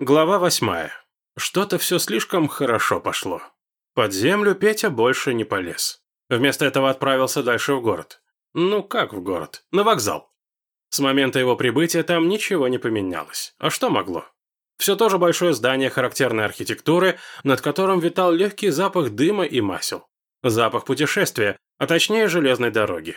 Глава восьмая. Что-то все слишком хорошо пошло. Под землю Петя больше не полез. Вместо этого отправился дальше в город. Ну как в город? На вокзал. С момента его прибытия там ничего не поменялось. А что могло? Все то же большое здание характерной архитектуры, над которым витал легкий запах дыма и масел. Запах путешествия, а точнее железной дороги.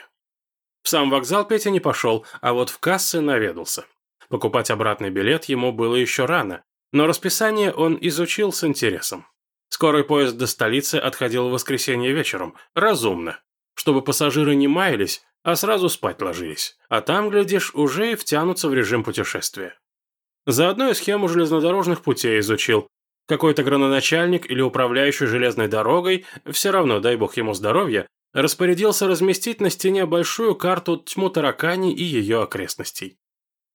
В сам вокзал Петя не пошел, а вот в кассы наведался. Покупать обратный билет ему было еще рано, но расписание он изучил с интересом. Скорый поезд до столицы отходил в воскресенье вечером. Разумно. Чтобы пассажиры не маялись, а сразу спать ложились. А там, глядишь, уже и втянутся в режим путешествия. Заодно и схему железнодорожных путей изучил. Какой-то градоначальник или управляющий железной дорогой, все равно, дай бог ему здоровья, распорядился разместить на стене большую карту тьму таракани и ее окрестностей.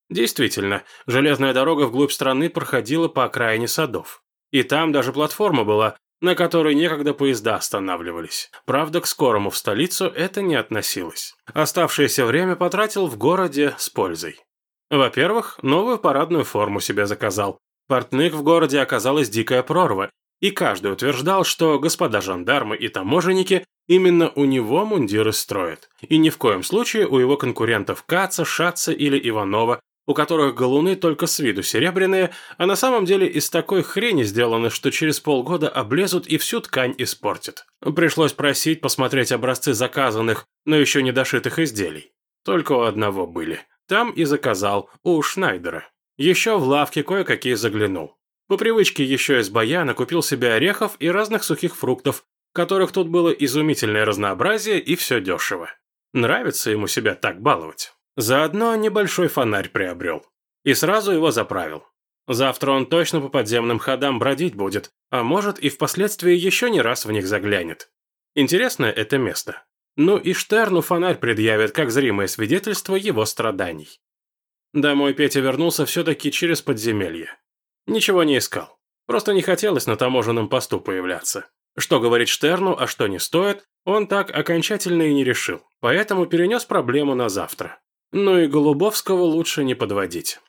Действительно, железная дорога вглубь страны проходила по окраине садов. И там даже платформа была, на которой некогда поезда останавливались. Правда, к скорому в столицу это не относилось. Оставшееся время потратил в городе с пользой. Во-первых, новую парадную форму себе заказал. Портных в городе оказалась дикая прорва, и каждый утверждал, что господа жандармы и таможенники именно у него мундиры строят, и ни в коем случае у его конкурентов Каца, Шаца или Иванова у которых галуны только с виду серебряные, а на самом деле из такой хрени сделаны, что через полгода облезут и всю ткань испортят. Пришлось просить посмотреть образцы заказанных, но еще не дошитых изделий. Только у одного были. Там и заказал, у Шнайдера. Еще в лавке кое-какие заглянул. По привычке еще из баяна купил себе орехов и разных сухих фруктов, которых тут было изумительное разнообразие и все дешево. Нравится ему себя так баловать. Заодно небольшой фонарь приобрел. И сразу его заправил. Завтра он точно по подземным ходам бродить будет, а может и впоследствии еще не раз в них заглянет. Интересное это место. Ну и Штерну фонарь предъявит как зримое свидетельство его страданий. Домой Петя вернулся все-таки через подземелье. Ничего не искал. Просто не хотелось на таможенном посту появляться. Что говорить Штерну, а что не стоит, он так окончательно и не решил, поэтому перенес проблему на завтра. Ну и Голубовского лучше не подводить.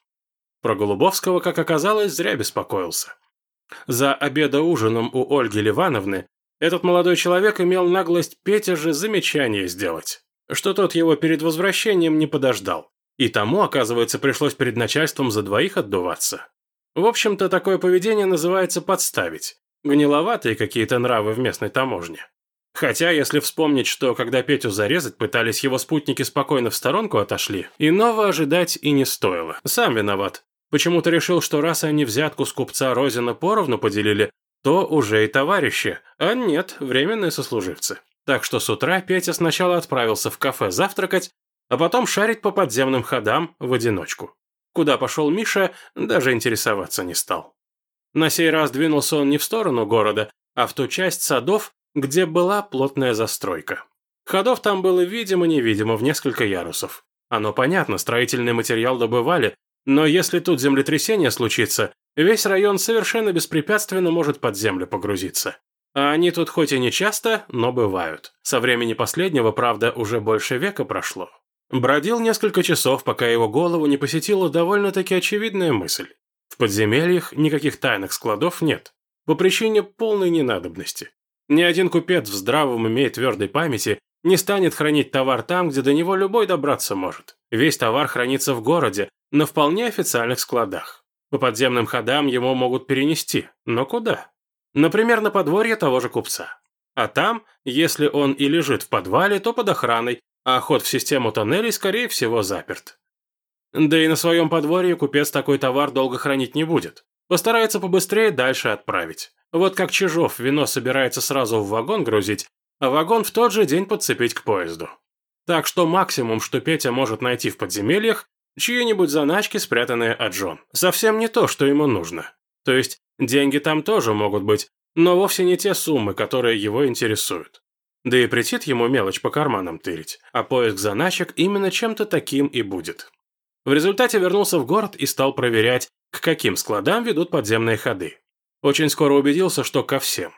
Про Голубовского, как оказалось, зря беспокоился. За обеда-ужином у Ольги Ливановны этот молодой человек имел наглость Петя же замечание сделать, что тот его перед возвращением не подождал. И тому, оказывается, пришлось перед начальством за двоих отдуваться. В общем-то, такое поведение называется подставить. Гниловатые какие-то нравы в местной таможне. Хотя, если вспомнить, что когда Петю зарезать пытались, его спутники спокойно в сторонку отошли, иного ожидать и не стоило. Сам виноват. Почему-то решил, что раз они взятку с купца Розина поровну поделили, то уже и товарищи, а нет, временные сослуживцы. Так что с утра Петя сначала отправился в кафе завтракать, а потом шарить по подземным ходам в одиночку. Куда пошел Миша, даже интересоваться не стал. На сей раз двинулся он не в сторону города, а в ту часть садов, где была плотная застройка. Ходов там было видимо-невидимо в несколько ярусов. Оно понятно, строительный материал добывали, но если тут землетрясение случится, весь район совершенно беспрепятственно может под землю погрузиться. А они тут хоть и не часто, но бывают. Со времени последнего, правда, уже больше века прошло. Бродил несколько часов, пока его голову не посетила довольно-таки очевидная мысль. В подземельях никаких тайных складов нет. По причине полной ненадобности. Ни один купец в здравом уме и твердой памяти не станет хранить товар там, где до него любой добраться может. Весь товар хранится в городе, на вполне официальных складах. По подземным ходам его могут перенести, но куда? Например, на подворье того же купца. А там, если он и лежит в подвале, то под охраной, а ход в систему тоннелей, скорее всего, заперт. Да и на своем подворье купец такой товар долго хранить не будет. Постарается побыстрее дальше отправить. Вот как Чижов вино собирается сразу в вагон грузить, а вагон в тот же день подцепить к поезду. Так что максимум, что Петя может найти в подземельях, чьи-нибудь заначки, спрятанные от жен. Совсем не то, что ему нужно. То есть, деньги там тоже могут быть, но вовсе не те суммы, которые его интересуют. Да и претит ему мелочь по карманам тырить, а поиск заначек именно чем-то таким и будет. В результате вернулся в город и стал проверять, к каким складам ведут подземные ходы. Очень скоро убедился, что ко всем.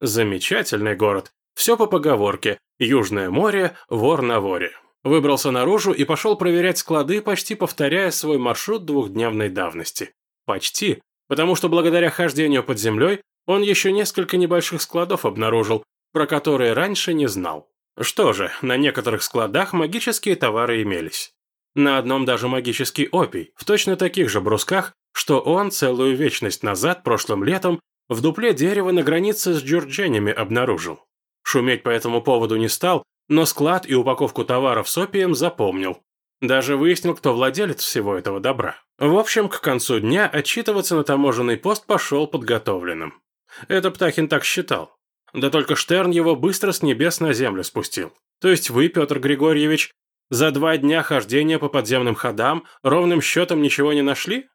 Замечательный город. Все по поговорке «Южное море, вор на воре». Выбрался наружу и пошел проверять склады, почти повторяя свой маршрут двухдневной давности. Почти, потому что благодаря хождению под землей он еще несколько небольших складов обнаружил, про которые раньше не знал. Что же, на некоторых складах магические товары имелись. На одном даже магический опий, в точно таких же брусках, что он целую вечность назад, прошлым летом, в дупле дерева на границе с Джордженями обнаружил. Шуметь по этому поводу не стал, но склад и упаковку товаров с опием запомнил. Даже выяснил, кто владелец всего этого добра. В общем, к концу дня отчитываться на таможенный пост пошел подготовленным. Это Птахин так считал. Да только Штерн его быстро с небес на землю спустил. То есть вы, Петр Григорьевич, за два дня хождения по подземным ходам ровным счетом ничего не нашли?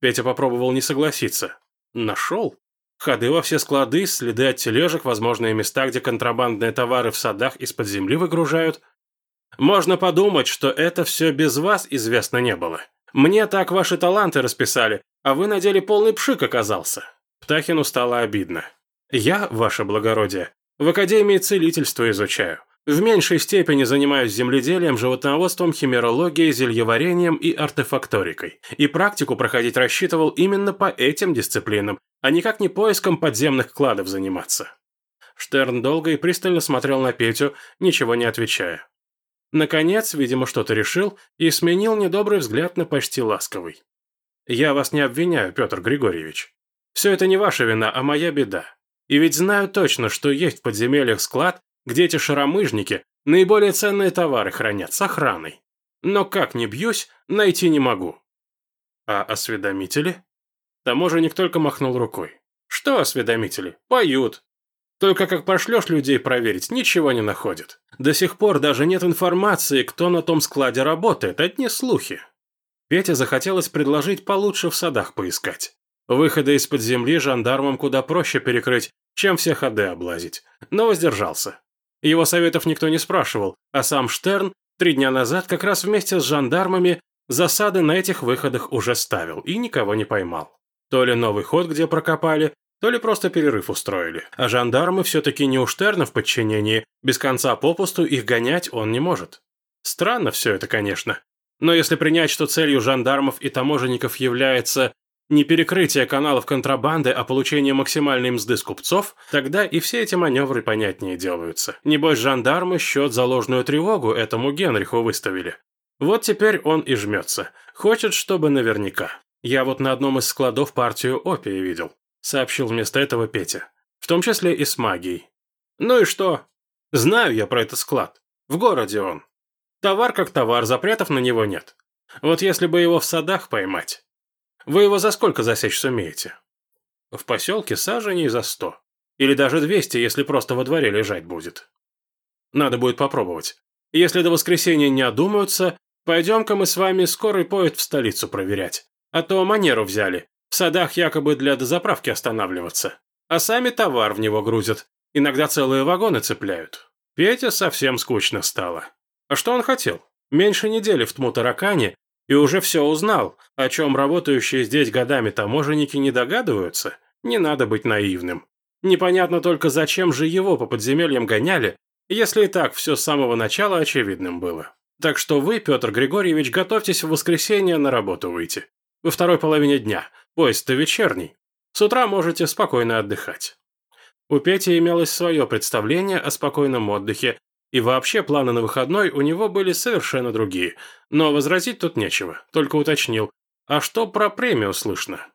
Петя попробовал не согласиться. Нашел. Ходы во все склады, следы от тележек, возможные места, где контрабандные товары в садах из-под земли выгружают. Можно подумать, что это все без вас известно не было. Мне так ваши таланты расписали, а вы на деле полный пшик оказался. Птахину стало обидно. Я, ваше благородие, в Академии целительства изучаю. В меньшей степени занимаюсь земледелием, животноводством, химерологией, зельеварением и артефакторикой. И практику проходить рассчитывал именно по этим дисциплинам, а никак не поиском подземных кладов заниматься. Штерн долго и пристально смотрел на Петю, ничего не отвечая. Наконец, видимо, что-то решил и сменил недобрый взгляд на почти ласковый. «Я вас не обвиняю, Петр Григорьевич. Все это не ваша вина, а моя беда. И ведь знаю точно, что есть в подземельях склад, где эти шаромыжники наиболее ценные товары хранят с охраной. Но как ни бьюсь, найти не могу. А осведомители? Таможенник только махнул рукой. Что осведомители? Поют. Только как пошлешь людей проверить, ничего не находят. До сих пор даже нет информации, кто на том складе работает, одни слухи. Пете захотелось предложить получше в садах поискать. Выходы из-под земли жандармам куда проще перекрыть, чем все ходы облазить. Но воздержался. Его советов никто не спрашивал, а сам Штерн три дня назад как раз вместе с жандармами засады на этих выходах уже ставил и никого не поймал. То ли новый ход где прокопали, то ли просто перерыв устроили. А жандармы все-таки не у Штерна в подчинении, без конца попусту их гонять он не может. Странно все это, конечно. Но если принять, что целью жандармов и таможенников является не перекрытие каналов контрабанды, а получение максимальной мзды с купцов, тогда и все эти маневры понятнее делаются. Небось, жандармы счет за ложную тревогу этому Генриху выставили. Вот теперь он и жмется. Хочет, чтобы наверняка. Я вот на одном из складов партию опия видел, сообщил вместо этого Петя. В том числе и с магией. Ну и что? Знаю я про этот склад. В городе он. Товар как товар, запретов на него нет. Вот если бы его в садах поймать, вы его за сколько засечь сумеете? В поселке саженей за сто. Или даже двести, если просто во дворе лежать будет. Надо будет попробовать. Если до воскресенья не одумаются, пойдем-ка мы с вами скорый поезд в столицу проверять. А то манеру взяли. В садах якобы для дозаправки останавливаться. А сами товар в него грузят. Иногда целые вагоны цепляют. Петя совсем скучно стало. А что он хотел? Меньше недели в Тмутаракане и уже все узнал, о чем работающие здесь годами таможенники не догадываются, не надо быть наивным. Непонятно только, зачем же его по подземельям гоняли, если и так все с самого начала очевидным было. Так что вы, Петр Григорьевич, готовьтесь в воскресенье на работу выйти. Во второй половине дня. Поезд-то вечерний. С утра можете спокойно отдыхать. У Пети имелось свое представление о спокойном отдыхе, и вообще планы на выходной у него были совершенно другие. Но возразить тут нечего, только уточнил. А что про премию слышно?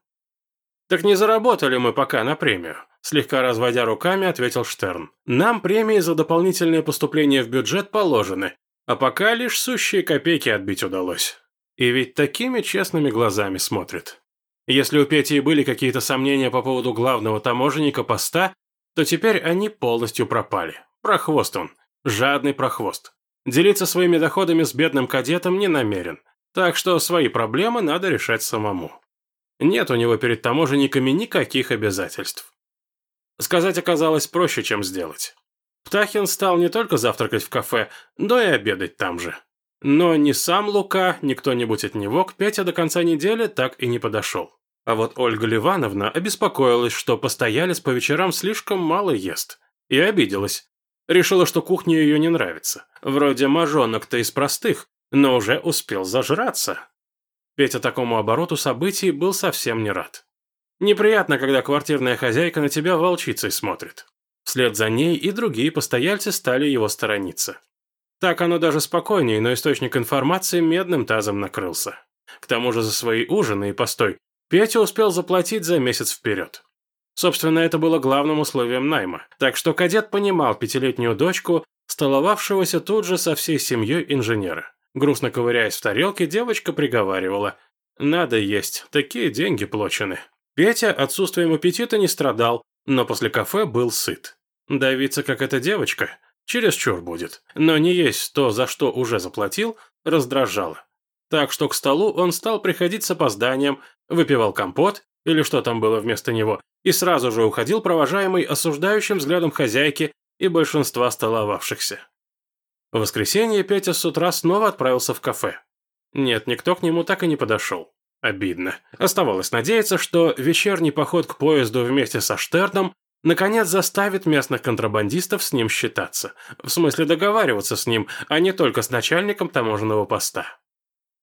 «Так не заработали мы пока на премию», – слегка разводя руками, ответил Штерн. «Нам премии за дополнительное поступление в бюджет положены, а пока лишь сущие копейки отбить удалось. И ведь такими честными глазами смотрит. Если у Пети были какие-то сомнения по поводу главного таможенника поста, то теперь они полностью пропали. Прохвост он. Жадный прохвост. Делиться своими доходами с бедным кадетом не намерен, так что свои проблемы надо решать самому. Нет у него перед таможенниками никаких обязательств. Сказать оказалось проще, чем сделать. Птахин стал не только завтракать в кафе, но и обедать там же. Но ни сам Лука, ни кто-нибудь от него к Пете до конца недели так и не подошел. А вот Ольга Ливановна обеспокоилась, что постоялец по вечерам слишком мало ест. И обиделась. Решила, что кухня ее не нравится. Вроде мажонок-то из простых, но уже успел зажраться. Петя такому обороту событий был совсем не рад. Неприятно, когда квартирная хозяйка на тебя волчицей смотрит. Вслед за ней и другие постояльцы стали его сторониться. Так оно даже спокойнее, но источник информации медным тазом накрылся. К тому же за свои ужины и постой Петя успел заплатить за месяц вперед. Собственно, это было главным условием найма, так что кадет понимал пятилетнюю дочку, столовавшегося тут же со всей семьей инженера. Грустно ковыряясь в тарелке, девочка приговаривала «Надо есть, такие деньги плачены». Петя отсутствием аппетита не страдал, но после кафе был сыт. Давиться, как эта девочка, чересчур будет, но не есть то, за что уже заплатил, раздражало. Так что к столу он стал приходить с опозданием, выпивал компот, или что там было вместо него, и сразу же уходил провожаемый осуждающим взглядом хозяйки и большинства столовавшихся. В воскресенье Петя с утра снова отправился в кафе. Нет, никто к нему так и не подошел. Обидно. Оставалось надеяться, что вечерний поход к поезду вместе со Штерном наконец заставит местных контрабандистов с ним считаться. В смысле договариваться с ним, а не только с начальником таможенного поста.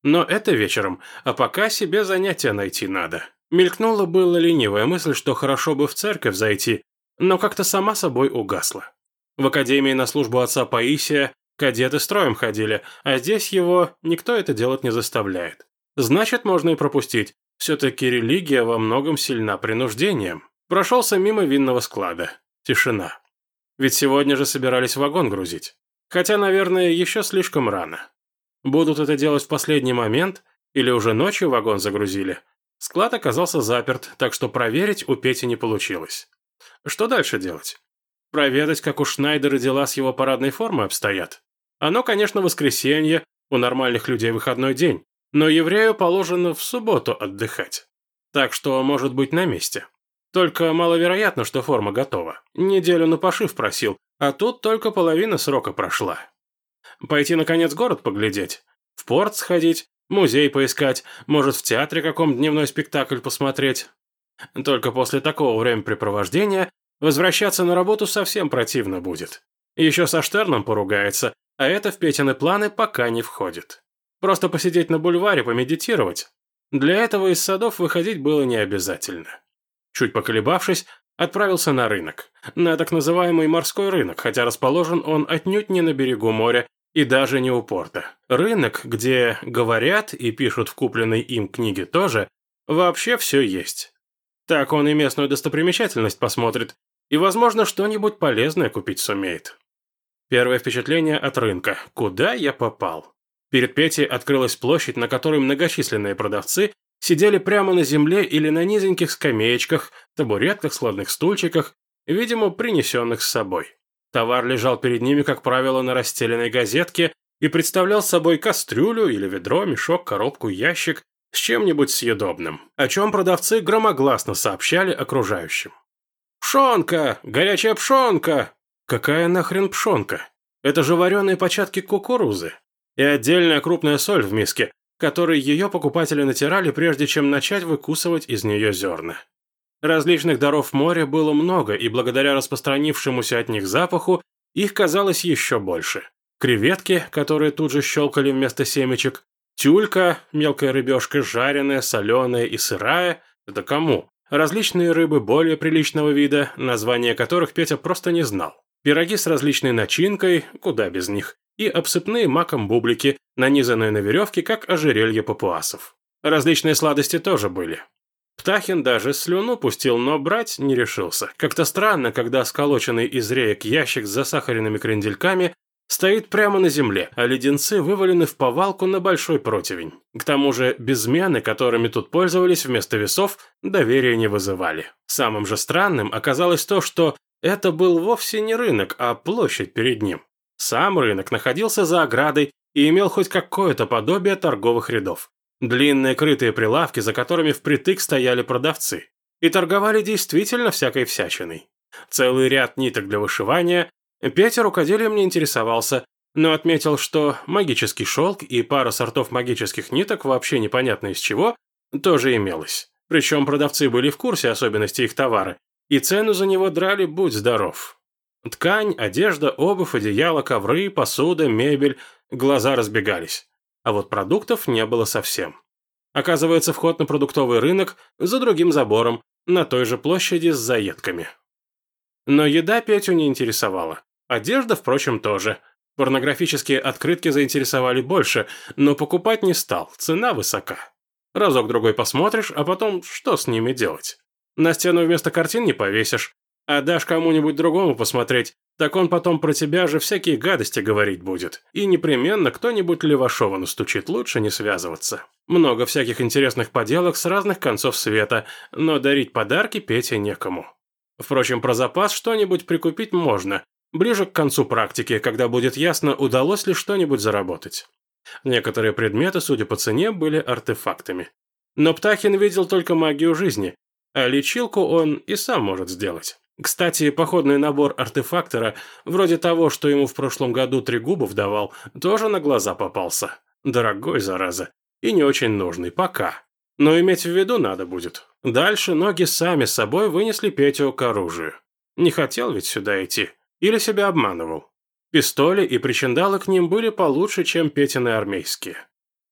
Но это вечером, а пока себе занятия найти надо. Мелькнула была ленивая мысль, что хорошо бы в церковь зайти, но как-то сама собой угасла. В академии на службу отца Паисия кадеты строем ходили, а здесь его никто это делать не заставляет. Значит, можно и пропустить. Все-таки религия во многом сильна принуждением. Прошелся мимо винного склада. Тишина. Ведь сегодня же собирались вагон грузить. Хотя, наверное, еще слишком рано. Будут это делать в последний момент, или уже ночью вагон загрузили. Склад оказался заперт, так что проверить у Пети не получилось. Что дальше делать? Проведать, как у Шнайдера дела с его парадной формой обстоят. Оно, конечно, воскресенье, у нормальных людей выходной день, но еврею положено в субботу отдыхать. Так что может быть на месте. Только маловероятно, что форма готова. Неделю на пошив просил, а тут только половина срока прошла. Пойти, наконец, город поглядеть? В порт сходить? Музей поискать? Может, в театре каком дневной спектакль посмотреть? Только после такого времяпрепровождения возвращаться на работу совсем противно будет. Еще со Штерном поругается, а это в Петины планы пока не входит. Просто посидеть на бульваре, помедитировать. Для этого из садов выходить было не обязательно. Чуть поколебавшись, отправился на рынок. На так называемый морской рынок, хотя расположен он отнюдь не на берегу моря и даже не у порта. Рынок, где говорят и пишут в купленной им книге тоже, вообще все есть. Так он и местную достопримечательность посмотрит, и, возможно, что-нибудь полезное купить сумеет. Первое впечатление от рынка. Куда я попал? Перед Петей открылась площадь, на которой многочисленные продавцы сидели прямо на земле или на низеньких скамеечках, табуретках, складных стульчиках, видимо, принесенных с собой. Товар лежал перед ними, как правило, на расстеленной газетке и представлял собой кастрюлю или ведро, мешок, коробку, ящик с чем-нибудь съедобным, о чем продавцы громогласно сообщали окружающим. «Пшонка! Горячая пшонка!» «Какая нахрен пшонка? Это же вареные початки кукурузы. И отдельная крупная соль в миске, которой ее покупатели натирали, прежде чем начать выкусывать из нее зерна. Различных даров моря было много, и благодаря распространившемуся от них запаху, их казалось еще больше. Креветки, которые тут же щелкали вместо семечек, тюлька, мелкая рыбешка, жареная, соленая и сырая – это кому? Различные рыбы более приличного вида, названия которых Петя просто не знал. Пироги с различной начинкой, куда без них, и обсыпные маком бублики, нанизанные на веревке, как ожерелье папуасов. Различные сладости тоже были. Птахин даже слюну пустил, но брать не решился. Как-то странно, когда сколоченный из реек ящик с засахаренными крендельками стоит прямо на земле, а леденцы вывалены в повалку на большой противень. К тому же безмены, которыми тут пользовались вместо весов, доверия не вызывали. Самым же странным оказалось то, что это был вовсе не рынок, а площадь перед ним. Сам рынок находился за оградой и имел хоть какое-то подобие торговых рядов. Длинные крытые прилавки, за которыми впритык стояли продавцы. И торговали действительно всякой всячиной. Целый ряд ниток для вышивания. Петя рукоделием не интересовался, но отметил, что магический шелк и пара сортов магических ниток, вообще непонятно из чего, тоже имелось. Причем продавцы были в курсе особенностей их товара, и цену за него драли будь здоров. Ткань, одежда, обувь, одеяло, ковры, посуда, мебель, глаза разбегались а вот продуктов не было совсем. Оказывается, вход на продуктовый рынок за другим забором, на той же площади с заедками. Но еда Петю не интересовала. Одежда, впрочем, тоже. Порнографические открытки заинтересовали больше, но покупать не стал, цена высока. Разок-другой посмотришь, а потом что с ними делать? На стену вместо картин не повесишь, а дашь кому-нибудь другому посмотреть, так он потом про тебя же всякие гадости говорить будет. И непременно кто-нибудь Левашова настучит, лучше не связываться. Много всяких интересных поделок с разных концов света, но дарить подарки Пете некому. Впрочем, про запас что-нибудь прикупить можно, ближе к концу практики, когда будет ясно, удалось ли что-нибудь заработать. Некоторые предметы, судя по цене, были артефактами. Но Птахин видел только магию жизни, а лечилку он и сам может сделать. Кстати, походный набор артефактора, вроде того, что ему в прошлом году Трегубов давал, тоже на глаза попался. Дорогой, зараза. И не очень нужный, пока. Но иметь в виду надо будет. Дальше ноги сами собой вынесли Петю к оружию. Не хотел ведь сюда идти. Или себя обманывал. Пистоли и причиндалы к ним были получше, чем Петины армейские.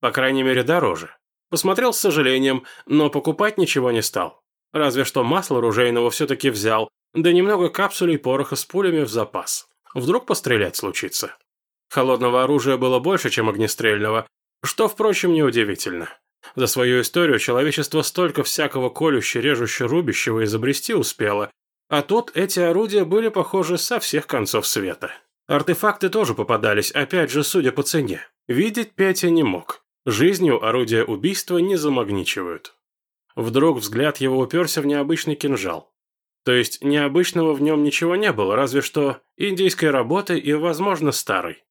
По крайней мере, дороже. Посмотрел с сожалением, но покупать ничего не стал. Разве что масло ружейного все-таки взял, да немного капсулей пороха с пулями в запас. Вдруг пострелять случится. Холодного оружия было больше, чем огнестрельного, что, впрочем, неудивительно. За свою историю человечество столько всякого колюще-режуще-рубящего изобрести успело, а тут эти орудия были похожи со всех концов света. Артефакты тоже попадались, опять же, судя по цене. Видеть Петя не мог. Жизнью орудия убийства не замагничивают. Вдруг взгляд его уперся в необычный кинжал. То есть необычного в нем ничего не было, разве что индийской работы и, возможно, старой.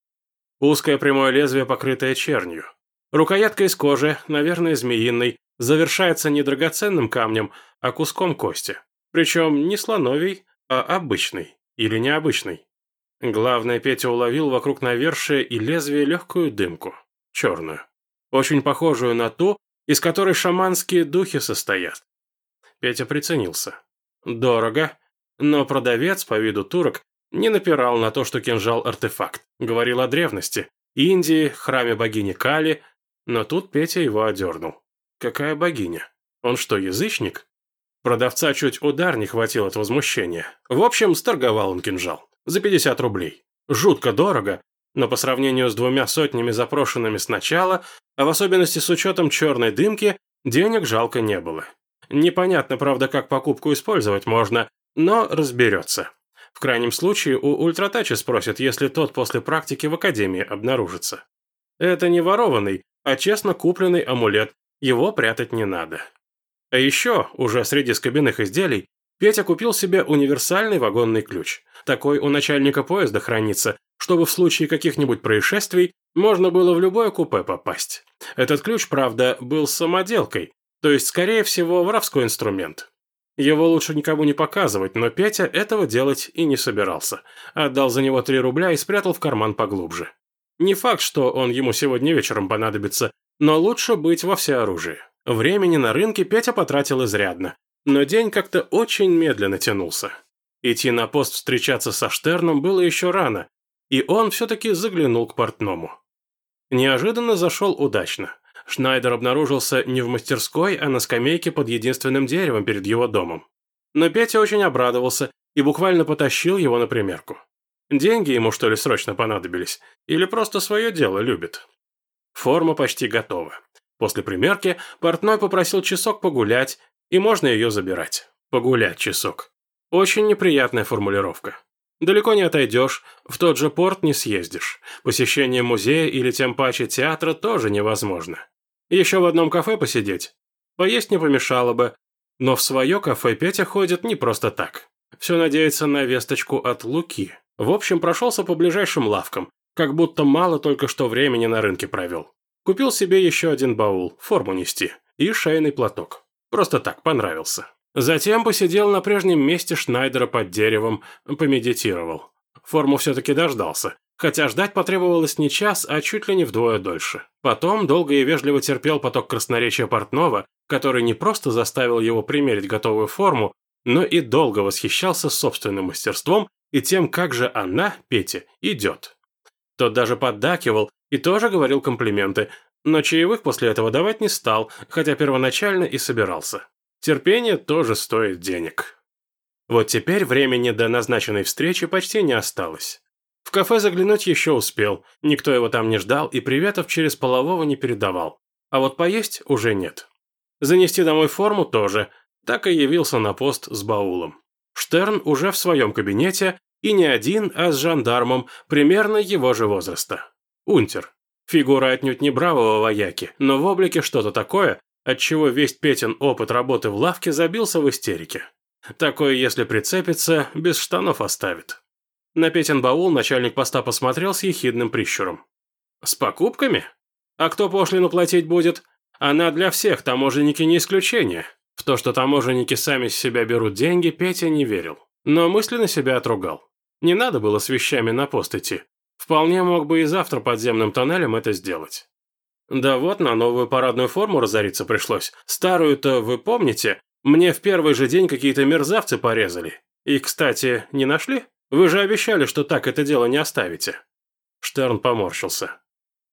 Узкое прямое лезвие, покрытое чернью. Рукоятка из кожи, наверное, змеиной, завершается не драгоценным камнем, а куском кости. Причем не слоновий, а обычный или необычный. Главное, Петя уловил вокруг навершия и лезвия легкую дымку, черную. Очень похожую на ту, из которой шаманские духи состоят. Петя приценился. Дорого, но продавец, по виду турок, не напирал на то, что кинжал – артефакт. Говорил о древности, Индии, храме богини Кали, но тут Петя его одернул. Какая богиня? Он что, язычник? Продавца чуть удар не хватил от возмущения. В общем, сторговал он кинжал. За 50 рублей. Жутко дорого, но по сравнению с двумя сотнями запрошенными сначала, а в особенности с учетом черной дымки, денег жалко не было. Непонятно, правда, как покупку использовать можно, но разберется. В крайнем случае у ультратача спросят, если тот после практики в академии обнаружится. Это не ворованный, а честно купленный амулет, его прятать не надо. А еще, уже среди скобяных изделий, Петя купил себе универсальный вагонный ключ. Такой у начальника поезда хранится, чтобы в случае каких-нибудь происшествий можно было в любое купе попасть. Этот ключ, правда, был самоделкой, то есть, скорее всего, воровской инструмент. Его лучше никому не показывать, но Петя этого делать и не собирался. Отдал за него 3 рубля и спрятал в карман поглубже. Не факт, что он ему сегодня вечером понадобится, но лучше быть во всеоружии. Времени на рынке Петя потратил изрядно, но день как-то очень медленно тянулся. Идти на пост встречаться со Штерном было еще рано, и он все-таки заглянул к портному. Неожиданно зашел удачно. Шнайдер обнаружился не в мастерской, а на скамейке под единственным деревом перед его домом. Но Петя очень обрадовался и буквально потащил его на примерку. Деньги ему, что ли, срочно понадобились? Или просто свое дело любит? Форма почти готова. После примерки портной попросил часок погулять, и можно ее забирать. Погулять часок. Очень неприятная формулировка. Далеко не отойдешь, в тот же порт не съездишь. Посещение музея или тем паче театра тоже невозможно. Еще в одном кафе посидеть. Поесть не помешало бы. Но в свое кафе Петя ходит не просто так. Все надеется на весточку от Луки. В общем, прошелся по ближайшим лавкам, как будто мало только что времени на рынке провел. Купил себе еще один баул, форму нести, и шейный платок. Просто так, понравился. Затем посидел на прежнем месте Шнайдера под деревом, помедитировал. Форму все-таки дождался. Хотя ждать потребовалось не час, а чуть ли не вдвое дольше. Потом долго и вежливо терпел поток красноречия портного, который не просто заставил его примерить готовую форму, но и долго восхищался собственным мастерством и тем, как же она, Петя, идет. Тот даже поддакивал и тоже говорил комплименты, но чаевых после этого давать не стал, хотя первоначально и собирался. Терпение тоже стоит денег. Вот теперь времени до назначенной встречи почти не осталось. В кафе заглянуть еще успел, никто его там не ждал и приветов через полового не передавал. А вот поесть уже нет. Занести домой форму тоже, так и явился на пост с баулом. Штерн уже в своем кабинете, и не один, а с жандармом, примерно его же возраста. Унтер. Фигура отнюдь не бравого вояки, но в облике что-то такое, отчего весь Петин опыт работы в лавке забился в истерике. Такое, если прицепится, без штанов оставит. На Петин баул начальник поста посмотрел с ехидным прищуром. «С покупками? А кто пошлину платить будет? Она для всех, таможенники не исключение». В то, что таможенники сами с себя берут деньги, Петя не верил. Но мысленно себя отругал. Не надо было с вещами на пост идти. Вполне мог бы и завтра подземным тоннелем это сделать. Да вот, на новую парадную форму разориться пришлось. Старую-то вы помните? Мне в первый же день какие-то мерзавцы порезали. И, кстати, не нашли? Вы же обещали, что так это дело не оставите. Штерн поморщился.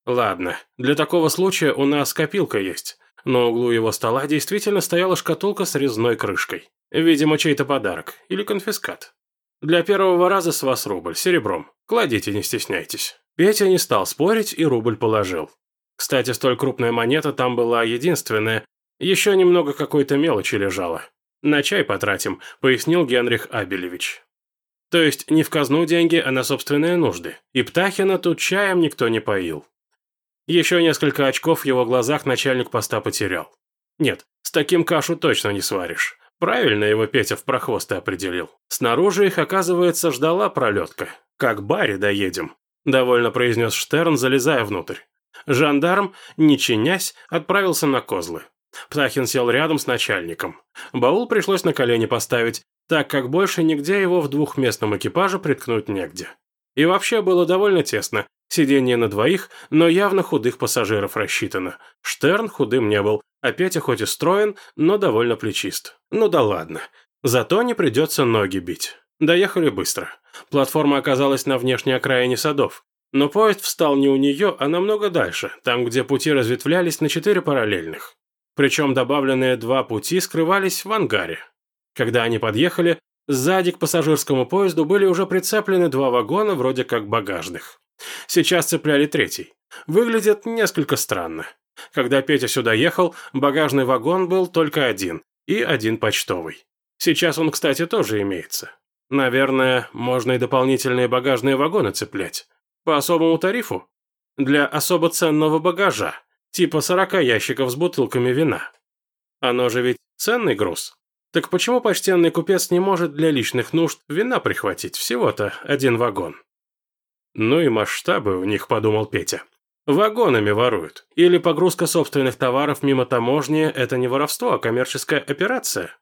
Ладно, для такого случая у нас копилка есть. На углу его стола действительно стояла шкатулка с резной крышкой. Видимо, чей-то подарок. Или конфискат. Для первого раза с вас рубль, серебром. Кладите, не стесняйтесь. Петя не стал спорить и рубль положил. Кстати, столь крупная монета там была единственная. Еще немного какой-то мелочи лежало. На чай потратим, пояснил Генрих Абелевич. То есть не в казну деньги, а на собственные нужды. И Птахина тут чаем никто не поил. Еще несколько очков в его глазах начальник поста потерял. Нет, с таким кашу точно не сваришь. Правильно его Петя в прохвосты определил. Снаружи их, оказывается, ждала пролетка. «Как баре доедем», – довольно произнес Штерн, залезая внутрь. Жандарм, не чинясь, отправился на козлы. Птахин сел рядом с начальником. Баул пришлось на колени поставить, так как больше нигде его в двухместном экипаже приткнуть негде. И вообще было довольно тесно, Сиденье на двоих, но явно худых пассажиров рассчитано. Штерн худым не был, а Петя хоть и строен, но довольно плечист. Ну да ладно. Зато не придется ноги бить. Доехали быстро. Платформа оказалась на внешней окраине садов. Но поезд встал не у нее, а намного дальше, там, где пути разветвлялись на четыре параллельных. Причем добавленные два пути скрывались в ангаре. Когда они подъехали, сзади к пассажирскому поезду были уже прицеплены два вагона, вроде как багажных. Сейчас цепляли третий. Выглядит несколько странно. Когда Петя сюда ехал, багажный вагон был только один, и один почтовый. Сейчас он, кстати, тоже имеется. Наверное, можно и дополнительные багажные вагоны цеплять. По особому тарифу? Для особо ценного багажа, типа 40 ящиков с бутылками вина. Оно же ведь ценный груз. Так почему почтенный купец не может для личных нужд вина прихватить всего-то один вагон? Ну и масштабы у них, подумал Петя. Вагонами воруют. Или погрузка собственных товаров мимо таможни – это не воровство, а коммерческая операция?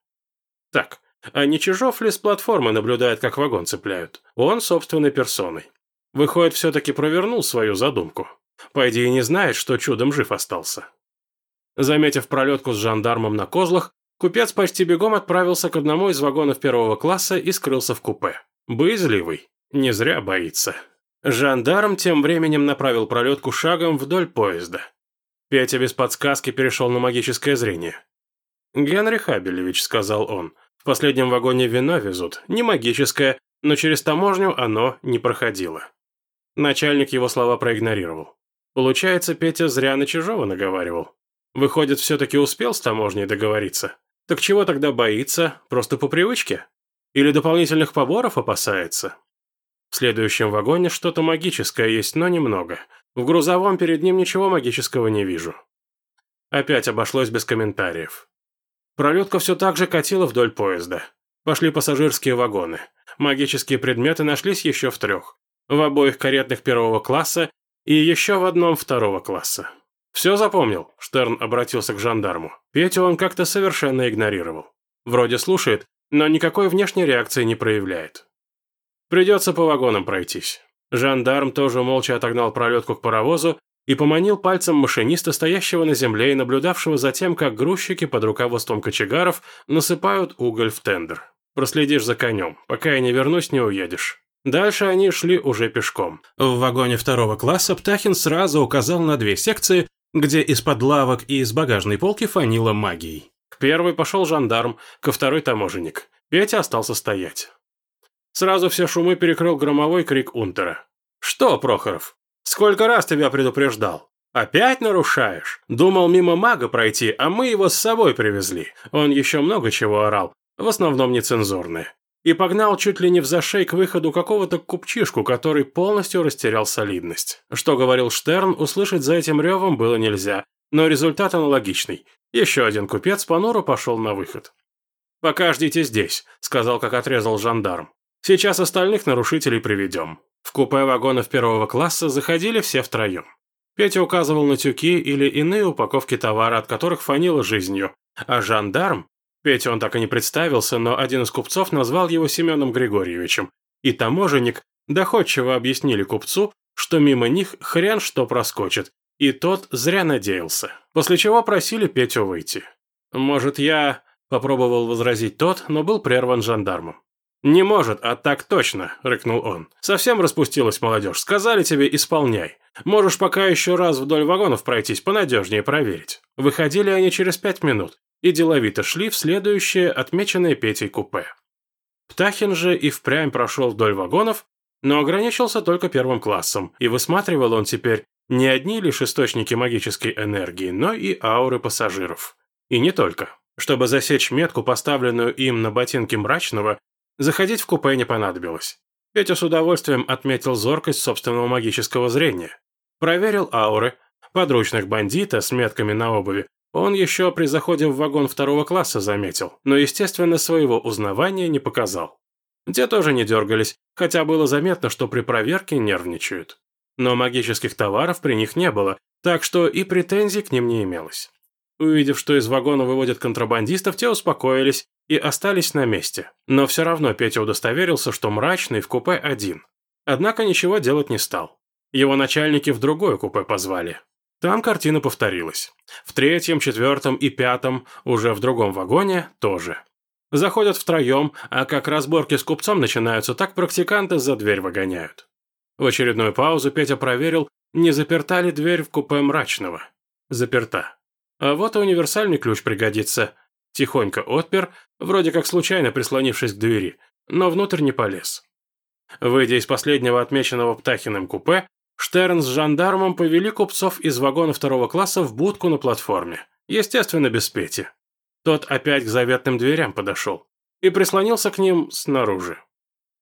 Так, а не Чижов ли с платформы наблюдает, как вагон цепляют? Он собственной персоной. Выходит, все-таки провернул свою задумку. Пойди и не знает, что чудом жив остался. Заметив пролетку с жандармом на козлах, купец почти бегом отправился к одному из вагонов первого класса и скрылся в купе. Боязливый. Не зря боится. Жандарм тем временем направил пролетку шагом вдоль поезда. Петя без подсказки перешел на магическое зрение. «Генри Хабелевич», — сказал он, — «в последнем вагоне вино везут, не магическое, но через таможню оно не проходило». Начальник его слова проигнорировал. Получается, Петя зря на чужого наговаривал. Выходит, все-таки успел с таможней договориться? Так чего тогда боится? Просто по привычке? Или дополнительных поборов опасается? В следующем вагоне что-то магическое есть, но немного. В грузовом перед ним ничего магического не вижу. Опять обошлось без комментариев. Пролетка все так же катила вдоль поезда. Пошли пассажирские вагоны. Магические предметы нашлись еще в трех. В обоих каретных первого класса и еще в одном второго класса. «Все запомнил?» – Штерн обратился к жандарму. Петю он как-то совершенно игнорировал. Вроде слушает, но никакой внешней реакции не проявляет. Придется по вагонам пройтись. Жандарм тоже молча отогнал пролетку к паровозу и поманил пальцем машиниста, стоящего на земле и наблюдавшего за тем, как грузчики под руководством кочегаров насыпают уголь в тендер. «Проследишь за конем. Пока я не вернусь, не уедешь». Дальше они шли уже пешком. В вагоне второго класса Птахин сразу указал на две секции, где из-под лавок и из багажной полки фанило магией. К первой пошел жандарм, ко второй таможенник. Петя остался стоять. Сразу все шумы перекрыл громовой крик Унтера. «Что, Прохоров, сколько раз тебя предупреждал? Опять нарушаешь? Думал мимо мага пройти, а мы его с собой привезли. Он еще много чего орал, в основном нецензурное. И погнал чуть ли не в зашей к выходу какого-то купчишку, который полностью растерял солидность. Что говорил Штерн, услышать за этим ревом было нельзя, но результат аналогичный. Еще один купец понуро пошел на выход. «Пока ждите здесь», — сказал, как отрезал жандарм. «Сейчас остальных нарушителей приведем». В купе вагонов первого класса заходили все втроем. Петя указывал на тюки или иные упаковки товара, от которых фанило жизнью, а жандарм, Петя он так и не представился, но один из купцов назвал его Семеном Григорьевичем, и таможенник доходчиво объяснили купцу, что мимо них хрен что проскочит, и тот зря надеялся, после чего просили Петю выйти. «Может, я...» – попробовал возразить тот, но был прерван жандармом. «Не может, а так точно», – рыкнул он. «Совсем распустилась молодежь. Сказали тебе, исполняй. Можешь пока еще раз вдоль вагонов пройтись, понадежнее проверить». Выходили они через пять минут и деловито шли в следующее отмеченное Петей купе. Птахин же и впрямь прошел вдоль вагонов, но ограничился только первым классом, и высматривал он теперь не одни лишь источники магической энергии, но и ауры пассажиров. И не только. Чтобы засечь метку, поставленную им на ботинке мрачного, Заходить в купе не понадобилось. Петя с удовольствием отметил зоркость собственного магического зрения. Проверил ауры, подручных бандита с метками на обуви. Он еще при заходе в вагон второго класса заметил, но, естественно, своего узнавания не показал. Те тоже не дергались, хотя было заметно, что при проверке нервничают. Но магических товаров при них не было, так что и претензий к ним не имелось. Увидев, что из вагона выводят контрабандистов, те успокоились и остались на месте. Но все равно Петя удостоверился, что мрачный в купе один. Однако ничего делать не стал. Его начальники в другое купе позвали. Там картина повторилась. В третьем, четвертом и пятом, уже в другом вагоне, тоже. Заходят втроем, а как разборки с купцом начинаются, так практиканты за дверь выгоняют. В очередную паузу Петя проверил, не заперта ли дверь в купе мрачного. Заперта. А вот и универсальный ключ пригодится. Тихонько отпер, вроде как случайно прислонившись к двери, но внутрь не полез. Выйдя из последнего отмеченного Птахиным купе, Штерн с жандармом повели купцов из вагона второго класса в будку на платформе. Естественно, без Пети. Тот опять к заветным дверям подошел и прислонился к ним снаружи.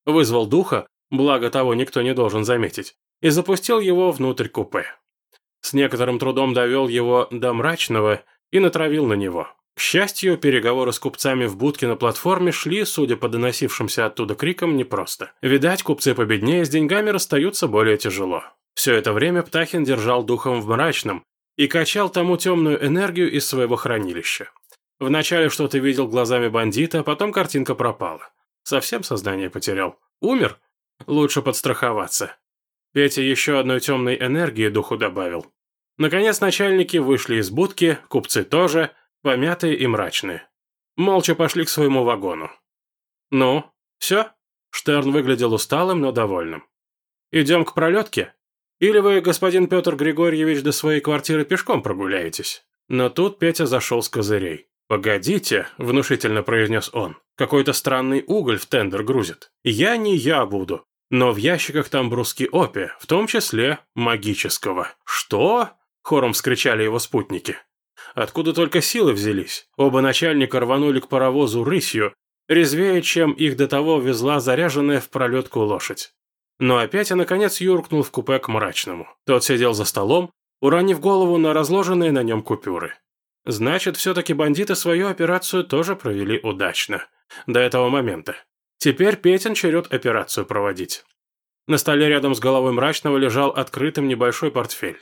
Вызвал духа, благо того никто не должен заметить, и запустил его внутрь купе. С некоторым трудом довел его до мрачного и натравил на него. К счастью, переговоры с купцами в будке на платформе шли, судя по доносившимся оттуда крикам, непросто. Видать, купцы победнее с деньгами расстаются более тяжело. Все это время Птахин держал духом в мрачном и качал тому темную энергию из своего хранилища. Вначале что-то видел глазами бандита, потом картинка пропала. Совсем сознание потерял. Умер? Лучше подстраховаться. Петя еще одной темной энергии духу добавил. Наконец начальники вышли из будки, купцы тоже – помятые и мрачные. Молча пошли к своему вагону. «Ну, все?» Штерн выглядел усталым, но довольным. «Идем к пролетке? Или вы, господин Петр Григорьевич, до своей квартиры пешком прогуляетесь?» Но тут Петя зашел с козырей. «Погодите», — внушительно произнес он, — «какой-то странный уголь в тендер грузит. Я не я буду, но в ящиках там бруски опия, в том числе магического». «Что?» — хором вскричали его спутники. Откуда только силы взялись? Оба начальника рванули к паровозу рысью, резвее, чем их до того везла заряженная в пролетку лошадь. Но опять я, наконец, юркнул в купе к мрачному. Тот сидел за столом, уронив голову на разложенные на нем купюры. Значит, все-таки бандиты свою операцию тоже провели удачно. До этого момента. Теперь Петин черед операцию проводить. На столе рядом с головой мрачного лежал открытым небольшой портфель.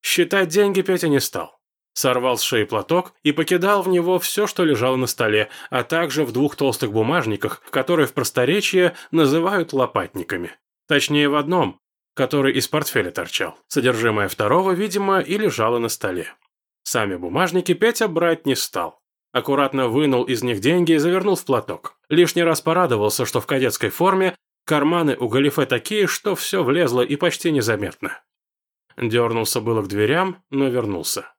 Считать деньги Петя не стал сорвал с шеи платок и покидал в него все, что лежало на столе, а также в двух толстых бумажниках, которые в просторечии называют лопатниками. Точнее, в одном, который из портфеля торчал. Содержимое второго, видимо, и лежало на столе. Сами бумажники Петя брать не стал. Аккуратно вынул из них деньги и завернул в платок. Лишний раз порадовался, что в кадетской форме карманы у галифе такие, что все влезло и почти незаметно. Дернулся было к дверям, но вернулся.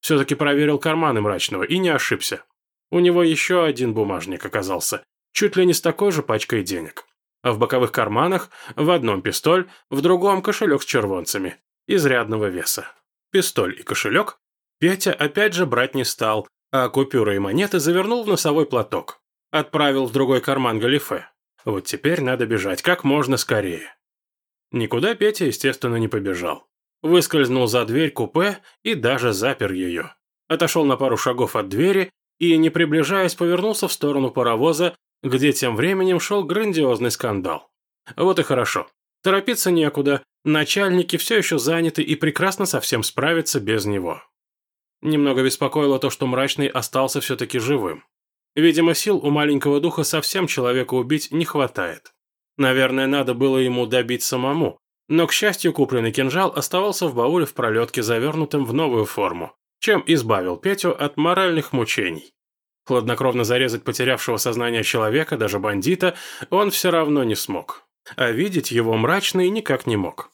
Все-таки проверил карманы мрачного и не ошибся. У него еще один бумажник оказался, чуть ли не с такой же пачкой денег. А в боковых карманах в одном пистоль, в другом кошелек с червонцами, изрядного веса. Пистоль и кошелек Петя опять же брать не стал, а купюры и монеты завернул в носовой платок. Отправил в другой карман галифе. Вот теперь надо бежать как можно скорее. Никуда Петя, естественно, не побежал. Выскользнул за дверь купе и даже запер ее. Отошел на пару шагов от двери и, не приближаясь, повернулся в сторону паровоза, где тем временем шел грандиозный скандал. Вот и хорошо. Торопиться некуда, начальники все еще заняты и прекрасно совсем справятся без него. Немного беспокоило то, что мрачный остался все-таки живым. Видимо, сил у маленького духа совсем человека убить не хватает. Наверное, надо было ему добить самому, но, к счастью, купленный кинжал оставался в бауле в пролетке, завернутым в новую форму, чем избавил Петю от моральных мучений. Хладнокровно зарезать потерявшего сознание человека, даже бандита, он все равно не смог. А видеть его мрачный никак не мог.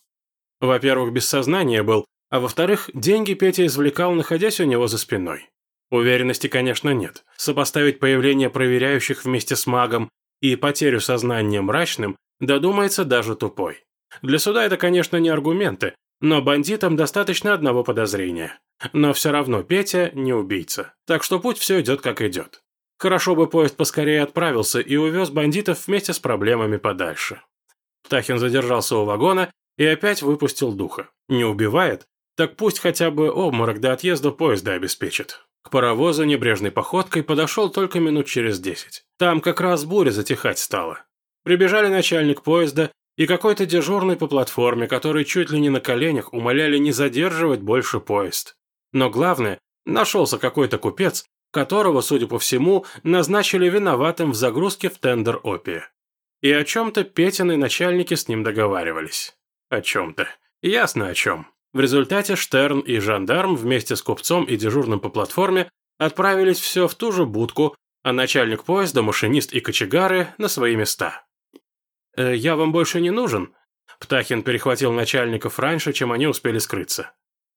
Во-первых, без сознания был, а во-вторых, деньги Петя извлекал, находясь у него за спиной. Уверенности, конечно, нет. Сопоставить появление проверяющих вместе с магом и потерю сознания мрачным додумается даже тупой. Для суда это, конечно, не аргументы, но бандитам достаточно одного подозрения. Но все равно Петя не убийца, так что путь все идет как идет. Хорошо бы поезд поскорее отправился и увез бандитов вместе с проблемами подальше. Птахин задержался у вагона и опять выпустил духа. Не убивает? Так пусть хотя бы обморок до отъезда поезда обеспечит. К паровозу небрежной походкой подошел только минут через десять. Там как раз буря затихать стала. Прибежали начальник поезда и какой-то дежурный по платформе, который чуть ли не на коленях умоляли не задерживать больше поезд. Но главное, нашелся какой-то купец, которого, судя по всему, назначили виноватым в загрузке в тендер опия. И о чем-то Петины начальники с ним договаривались. О чем-то. Ясно о чем. В результате Штерн и жандарм вместе с купцом и дежурным по платформе отправились все в ту же будку, а начальник поезда, машинист и кочегары на свои места. «Э, «Я вам больше не нужен?» Птахин перехватил начальников раньше, чем они успели скрыться.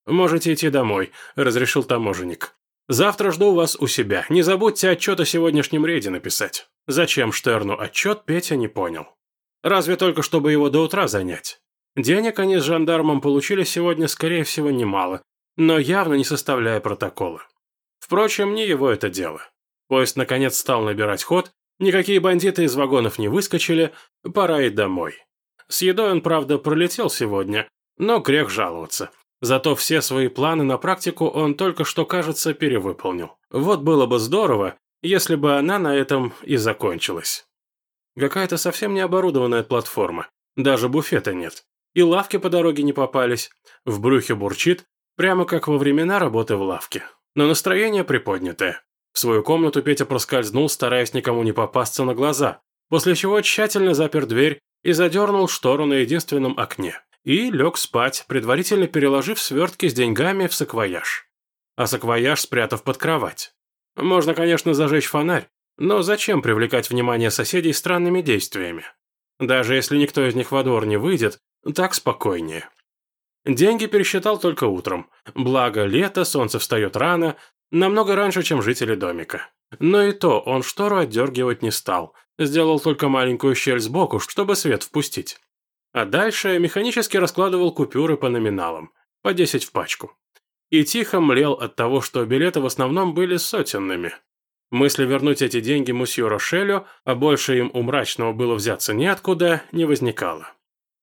«Можете идти домой», – разрешил таможенник. «Завтра жду вас у себя. Не забудьте отчет о сегодняшнем рейде написать». Зачем Штерну отчет, Петя не понял. Разве только чтобы его до утра занять. Денег они с жандармом получили сегодня, скорее всего, немало, но явно не составляя протокола. Впрочем, не его это дело. Поезд наконец стал набирать ход, Никакие бандиты из вагонов не выскочили, пора и домой. С едой он, правда, пролетел сегодня, но грех жаловаться. Зато все свои планы на практику он только что, кажется, перевыполнил. Вот было бы здорово, если бы она на этом и закончилась. Какая-то совсем не оборудованная платформа. Даже буфета нет. И лавки по дороге не попались. В брюхе бурчит, прямо как во времена работы в лавке. Но настроение приподнятое. В свою комнату Петя проскользнул, стараясь никому не попасться на глаза, после чего тщательно запер дверь и задернул штору на единственном окне. И лег спать, предварительно переложив свертки с деньгами в саквояж. А саквояж спрятав под кровать. Можно, конечно, зажечь фонарь, но зачем привлекать внимание соседей странными действиями? Даже если никто из них во двор не выйдет, так спокойнее. Деньги пересчитал только утром. Благо, лето, солнце встает рано, Намного раньше, чем жители домика. Но и то он штору отдергивать не стал. Сделал только маленькую щель сбоку, чтобы свет впустить. А дальше механически раскладывал купюры по номиналам. По 10 в пачку. И тихо млел от того, что билеты в основном были сотенными. Мысли вернуть эти деньги мусью Рошелю, а больше им у мрачного было взяться неоткуда, не возникало.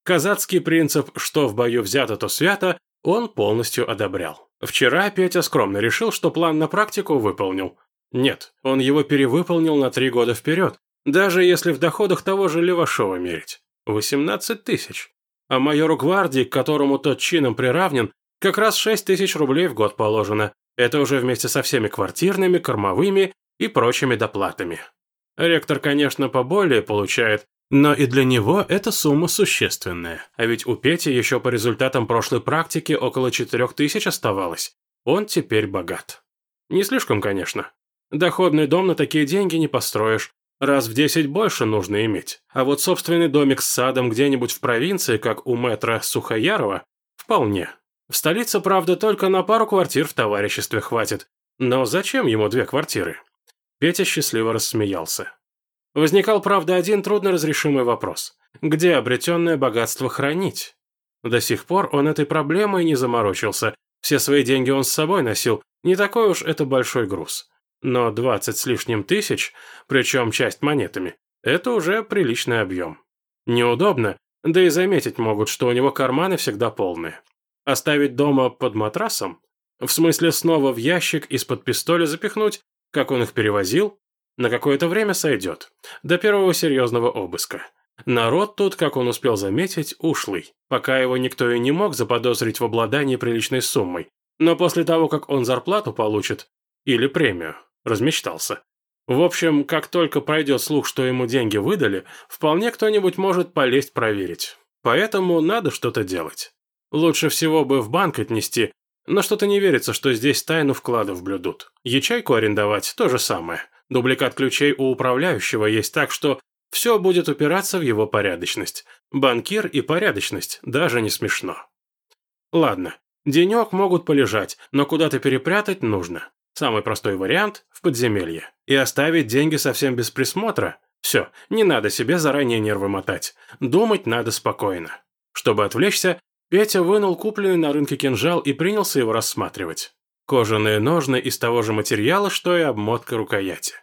Казацкий принцип «что в бою взято, то свято» он полностью одобрял. Вчера Петя скромно решил, что план на практику выполнил. Нет, он его перевыполнил на три года вперед, даже если в доходах того же Левашова мерить. 18 тысяч. А майору гвардии, к которому тот чином приравнен, как раз 6 тысяч рублей в год положено. Это уже вместе со всеми квартирными, кормовыми и прочими доплатами. Ректор, конечно, поболее получает, но и для него эта сумма существенная. А ведь у Пети еще по результатам прошлой практики около четырех тысяч оставалось. Он теперь богат. Не слишком, конечно. Доходный дом на такие деньги не построишь. Раз в десять больше нужно иметь. А вот собственный домик с садом где-нибудь в провинции, как у мэтра Сухоярова, вполне. В столице, правда, только на пару квартир в товариществе хватит. Но зачем ему две квартиры? Петя счастливо рассмеялся. Возникал, правда, один трудноразрешимый вопрос. Где обретенное богатство хранить? До сих пор он этой проблемой не заморочился. Все свои деньги он с собой носил. Не такой уж это большой груз. Но двадцать с лишним тысяч, причем часть монетами, это уже приличный объем. Неудобно, да и заметить могут, что у него карманы всегда полные. Оставить дома под матрасом? В смысле снова в ящик из-под пистоля запихнуть, как он их перевозил? На какое-то время сойдет. До первого серьезного обыска. Народ тут, как он успел заметить, ушлый, пока его никто и не мог заподозрить в обладании приличной суммой. Но после того, как он зарплату получит, или премию, размечтался. В общем, как только пройдет слух, что ему деньги выдали, вполне кто-нибудь может полезть проверить. Поэтому надо что-то делать. Лучше всего бы в банк отнести, но что-то не верится, что здесь тайну вкладов блюдут. Ячейку арендовать – то же самое. Дубликат ключей у управляющего есть так, что все будет упираться в его порядочность. Банкир и порядочность, даже не смешно. Ладно, денек могут полежать, но куда-то перепрятать нужно. Самый простой вариант – в подземелье. И оставить деньги совсем без присмотра. Все, не надо себе заранее нервы мотать. Думать надо спокойно. Чтобы отвлечься, Петя вынул купленный на рынке кинжал и принялся его рассматривать. Кожаные ножны из того же материала, что и обмотка рукояти.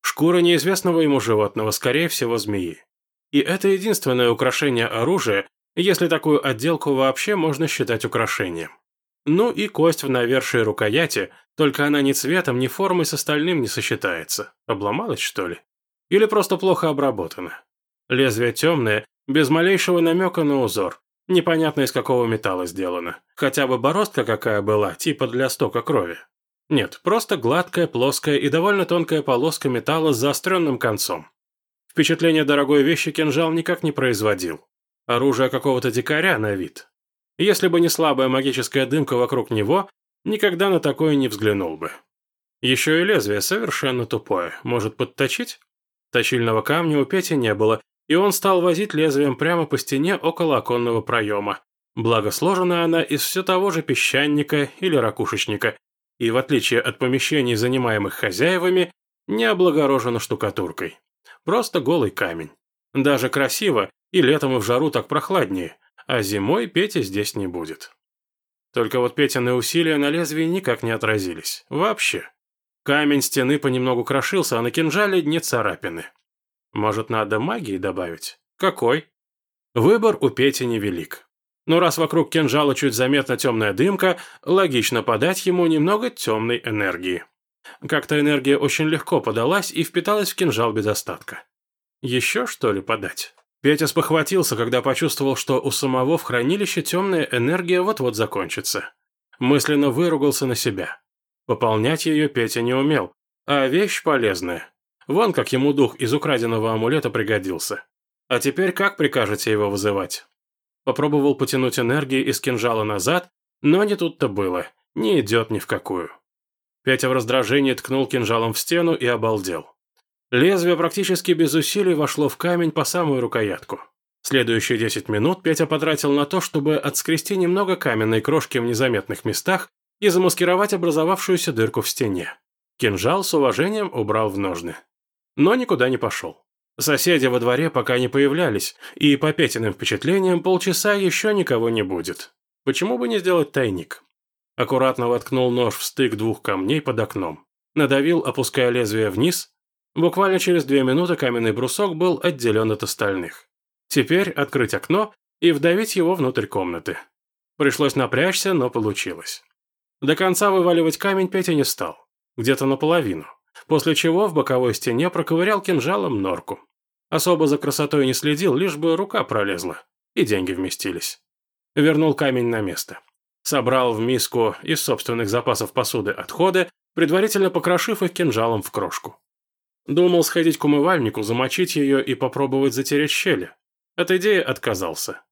Шкура неизвестного ему животного, скорее всего, змеи. И это единственное украшение оружия, если такую отделку вообще можно считать украшением. Ну и кость в навершии рукояти, только она ни цветом, ни формой с остальным не сочетается. Обломалась, что ли? Или просто плохо обработана? Лезвие темное, без малейшего намека на узор. Непонятно, из какого металла сделано. Хотя бы бороздка какая была, типа для стока крови. Нет, просто гладкая, плоская и довольно тонкая полоска металла с заостренным концом. Впечатление дорогой вещи кинжал никак не производил. Оружие какого-то дикаря на вид. Если бы не слабая магическая дымка вокруг него, никогда на такое не взглянул бы. Еще и лезвие совершенно тупое. Может подточить? Точильного камня у Пети не было, и он стал возить лезвием прямо по стене около оконного проема. Благо сложена она из все того же песчаника или ракушечника, и, в отличие от помещений, занимаемых хозяевами, не облагорожена штукатуркой. Просто голый камень. Даже красиво, и летом и в жару так прохладнее, а зимой Петя здесь не будет. Только вот Петины усилия на лезвии никак не отразились. Вообще. Камень стены понемногу крошился, а на кинжале не царапины. Может, надо магии добавить? Какой? Выбор у Пети невелик. Но раз вокруг кинжала чуть заметна темная дымка, логично подать ему немного темной энергии. Как-то энергия очень легко подалась и впиталась в кинжал без остатка. Еще что ли подать? Петя спохватился, когда почувствовал, что у самого в хранилище темная энергия вот-вот закончится. Мысленно выругался на себя. Пополнять ее Петя не умел, а вещь полезная. Вон как ему дух из украденного амулета пригодился. А теперь как прикажете его вызывать? Попробовал потянуть энергию из кинжала назад, но не тут-то было. Не идет ни в какую. Петя в раздражении ткнул кинжалом в стену и обалдел. Лезвие практически без усилий вошло в камень по самую рукоятку. Следующие 10 минут Петя потратил на то, чтобы отскрести немного каменной крошки в незаметных местах и замаскировать образовавшуюся дырку в стене. Кинжал с уважением убрал в ножны. Но никуда не пошел. Соседи во дворе пока не появлялись, и по Петиным впечатлениям полчаса еще никого не будет. Почему бы не сделать тайник? Аккуратно воткнул нож в стык двух камней под окном. Надавил, опуская лезвие вниз. Буквально через две минуты каменный брусок был отделен от остальных. Теперь открыть окно и вдавить его внутрь комнаты. Пришлось напрячься, но получилось. До конца вываливать камень Петя не стал. Где-то наполовину. После чего в боковой стене проковырял кинжалом норку. Особо за красотой не следил, лишь бы рука пролезла. И деньги вместились. Вернул камень на место. Собрал в миску из собственных запасов посуды отходы, предварительно покрошив их кинжалом в крошку. Думал сходить к умывальнику, замочить ее и попробовать затереть щели. От идеи отказался.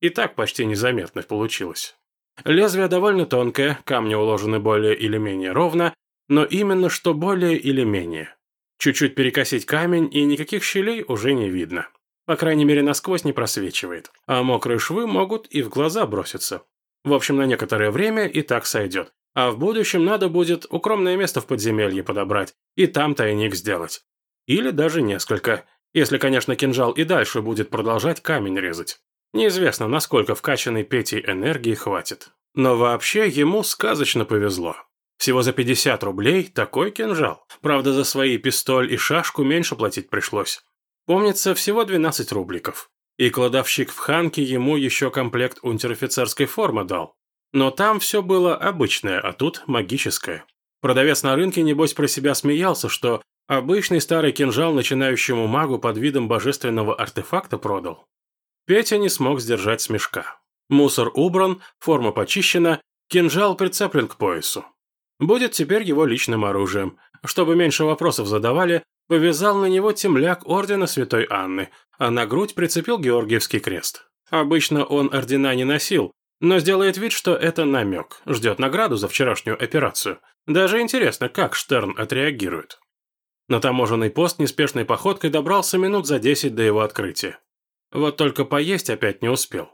И так почти незаметно получилось. Лезвие довольно тонкое, камни уложены более или менее ровно, но именно что более или менее. Чуть-чуть перекосить камень, и никаких щелей уже не видно. По крайней мере, насквозь не просвечивает. А мокрые швы могут и в глаза броситься. В общем, на некоторое время и так сойдет. А в будущем надо будет укромное место в подземелье подобрать и там тайник сделать. Или даже несколько, если, конечно, кинжал и дальше будет продолжать камень резать. Неизвестно, насколько вкачанной Петей энергии хватит. Но вообще ему сказочно повезло. Всего за 50 рублей такой кинжал. Правда, за свои пистоль и шашку меньше платить пришлось. Помнится, всего 12 рубликов. И кладовщик в Ханке ему еще комплект унтер-офицерской формы дал. Но там все было обычное, а тут магическое. Продавец на рынке, небось, про себя смеялся, что обычный старый кинжал начинающему магу под видом божественного артефакта продал. Петя не смог сдержать смешка. Мусор убран, форма почищена, кинжал прицеплен к поясу. Будет теперь его личным оружием. Чтобы меньше вопросов задавали, повязал на него темляк ордена Святой Анны, а на грудь прицепил Георгиевский крест. Обычно он ордена не носил, но сделает вид, что это намек, ждет награду за вчерашнюю операцию. Даже интересно, как Штерн отреагирует. На таможенный пост неспешной походкой добрался минут за десять до его открытия. Вот только поесть опять не успел.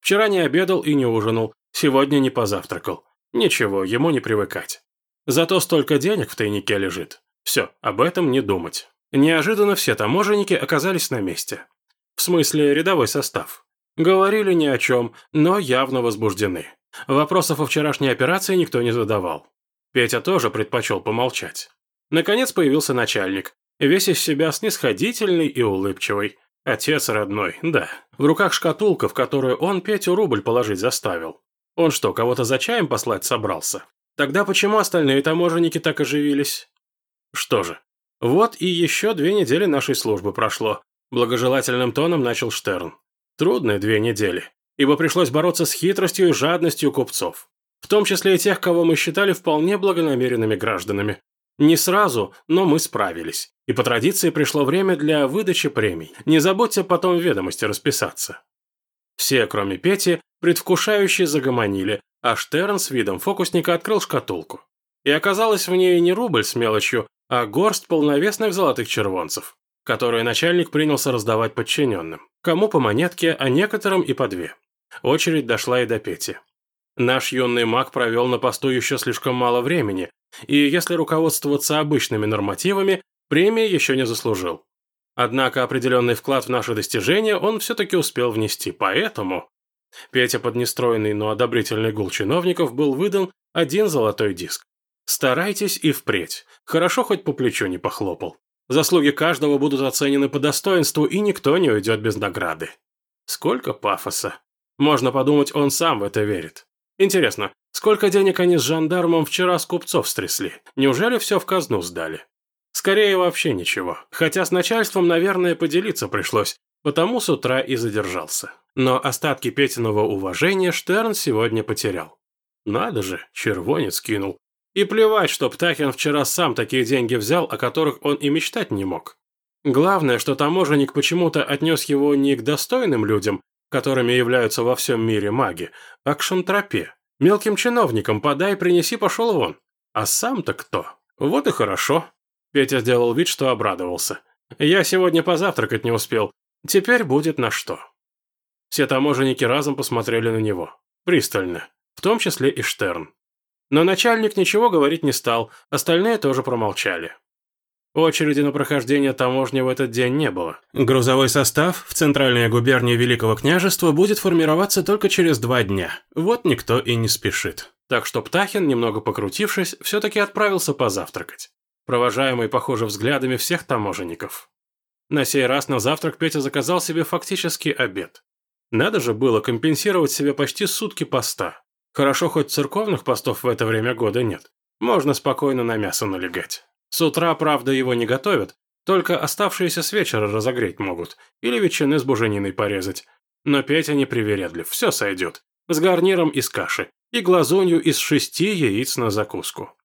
Вчера не обедал и не ужинал, сегодня не позавтракал. Ничего, ему не привыкать. Зато столько денег в тайнике лежит. Все, об этом не думать. Неожиданно все таможенники оказались на месте. В смысле, рядовой состав. Говорили ни о чем, но явно возбуждены. Вопросов о вчерашней операции никто не задавал. Петя тоже предпочел помолчать. Наконец появился начальник, весь из себя снисходительный и улыбчивый. Отец родной, да. В руках шкатулка, в которую он Петю рубль положить заставил. Он что, кого-то за чаем послать собрался? Тогда почему остальные таможенники так оживились? Что же, вот и еще две недели нашей службы прошло. Благожелательным тоном начал Штерн. Трудные две недели, ибо пришлось бороться с хитростью и жадностью купцов. В том числе и тех, кого мы считали вполне благонамеренными гражданами. Не сразу, но мы справились. И по традиции пришло время для выдачи премий. Не забудьте потом в ведомости расписаться. Все, кроме Пети, предвкушающе загомонили, а Штерн с видом фокусника открыл шкатулку. И оказалось в ней не рубль с мелочью, а горсть полновесных золотых червонцев, которые начальник принялся раздавать подчиненным. Кому по монетке, а некоторым и по две. Очередь дошла и до Пети. Наш юный маг провел на посту еще слишком мало времени, и если руководствоваться обычными нормативами, премии еще не заслужил. Однако определенный вклад в наши достижения он все-таки успел внести, поэтому... Петя под нестроенный, но одобрительный гул чиновников был выдан один золотой диск. Старайтесь и впредь. Хорошо хоть по плечу не похлопал. Заслуги каждого будут оценены по достоинству, и никто не уйдет без награды. Сколько пафоса. Можно подумать, он сам в это верит. Интересно, сколько денег они с жандармом вчера с купцов стрясли? Неужели все в казну сдали? Скорее вообще ничего. Хотя с начальством, наверное, поделиться пришлось, потому с утра и задержался. Но остатки Петиного уважения Штерн сегодня потерял. Надо же, червонец кинул. И плевать, что Птахин вчера сам такие деньги взял, о которых он и мечтать не мог. Главное, что таможенник почему-то отнес его не к достойным людям, которыми являются во всем мире маги, а к шантропе. Мелким чиновникам подай, принеси, пошел вон. А сам-то кто? Вот и хорошо. Петя сделал вид, что обрадовался. Я сегодня позавтракать не успел. Теперь будет на что. Все таможенники разом посмотрели на него. Пристально. В том числе и Штерн. Но начальник ничего говорить не стал, остальные тоже промолчали. Очереди на прохождение таможни в этот день не было. Грузовой состав в центральной губернии Великого княжества будет формироваться только через два дня. Вот никто и не спешит. Так что Птахин, немного покрутившись, все-таки отправился позавтракать провожаемый, похоже, взглядами всех таможенников. На сей раз на завтрак Петя заказал себе фактически обед. Надо же было компенсировать себе почти сутки поста. Хорошо, хоть церковных постов в это время года нет. Можно спокойно на мясо налегать. С утра, правда, его не готовят, только оставшиеся с вечера разогреть могут, или ветчины с бужениной порезать. Но Петя не привередлив, все сойдет. С гарниром из каши и глазунью из шести яиц на закуску.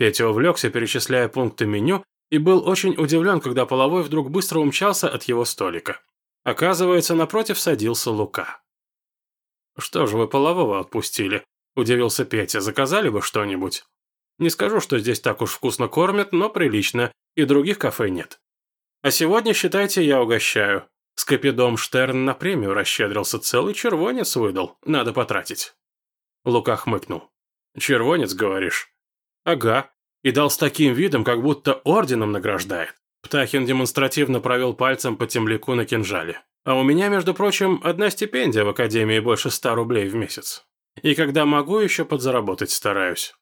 Петя увлекся, перечисляя пункты меню, и был очень удивлен, когда половой вдруг быстро умчался от его столика. Оказывается, напротив садился Лука. «Что же вы полового отпустили?» – удивился Петя. «Заказали бы что-нибудь?» «Не скажу, что здесь так уж вкусно кормят, но прилично, и других кафе нет. А сегодня, считайте, я угощаю. С Капидом Штерн на премию расщедрился, целый червонец выдал, надо потратить». Лука хмыкнул. Червонец, говоришь? Ага. И дал с таким видом, как будто орденом награждает. Птахин демонстративно провел пальцем по темляку на кинжале. А у меня, между прочим, одна стипендия в академии больше ста рублей в месяц. И когда могу, еще подзаработать стараюсь.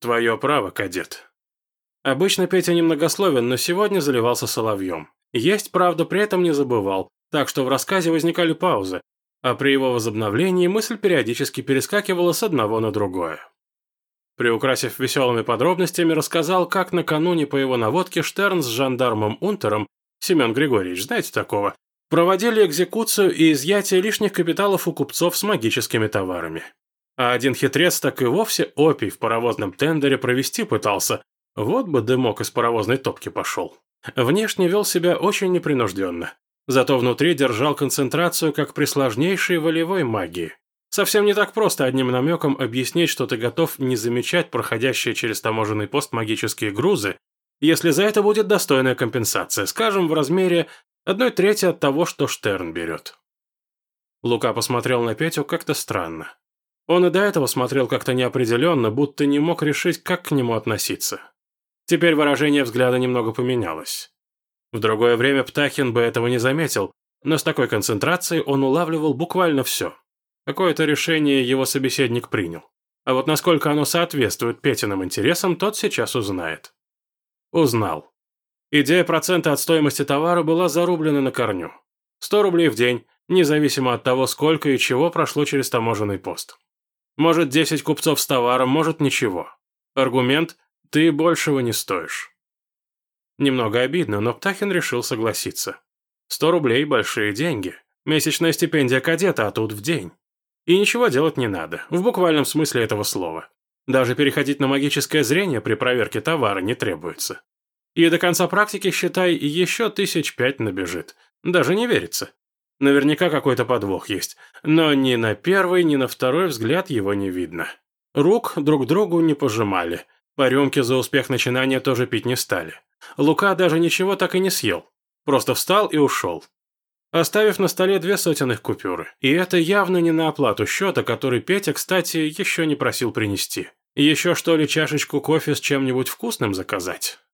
Твое право, кадет. Обычно Петя немногословен, но сегодня заливался соловьем. Есть, правда, при этом не забывал, так что в рассказе возникали паузы, а при его возобновлении мысль периодически перескакивала с одного на другое. Приукрасив веселыми подробностями, рассказал, как накануне по его наводке Штерн с жандармом Унтером, Семен Григорьевич, знаете такого, проводили экзекуцию и изъятие лишних капиталов у купцов с магическими товарами. А один хитрец так и вовсе опий в паровозном тендере провести пытался. Вот бы дымок из паровозной топки пошел. Внешне вел себя очень непринужденно. Зато внутри держал концентрацию, как при сложнейшей волевой магии. Совсем не так просто одним намеком объяснить, что ты готов не замечать проходящие через таможенный пост магические грузы, если за это будет достойная компенсация, скажем, в размере одной трети от того, что Штерн берет. Лука посмотрел на Петю как-то странно. Он и до этого смотрел как-то неопределенно, будто не мог решить, как к нему относиться. Теперь выражение взгляда немного поменялось. В другое время Птахин бы этого не заметил, но с такой концентрацией он улавливал буквально все. Какое-то решение его собеседник принял. А вот насколько оно соответствует Петиным интересам, тот сейчас узнает. Узнал. Идея процента от стоимости товара была зарублена на корню. 100 рублей в день, независимо от того, сколько и чего прошло через таможенный пост. Может, 10 купцов с товаром, может, ничего. Аргумент – ты большего не стоишь. Немного обидно, но Птахин решил согласиться. 100 рублей – большие деньги. Месячная стипендия кадета, а тут в день. И ничего делать не надо, в буквальном смысле этого слова. Даже переходить на магическое зрение при проверке товара не требуется. И до конца практики, считай, еще тысяч пять набежит. Даже не верится. Наверняка какой-то подвох есть, но ни на первый, ни на второй взгляд его не видно. Рук друг другу не пожимали, по рюмке за успех начинания тоже пить не стали. Лука даже ничего так и не съел, просто встал и ушел. Оставив на столе две сотенных купюры. И это явно не на оплату счета, который Петя, кстати, еще не просил принести. Еще что ли чашечку кофе с чем-нибудь вкусным заказать?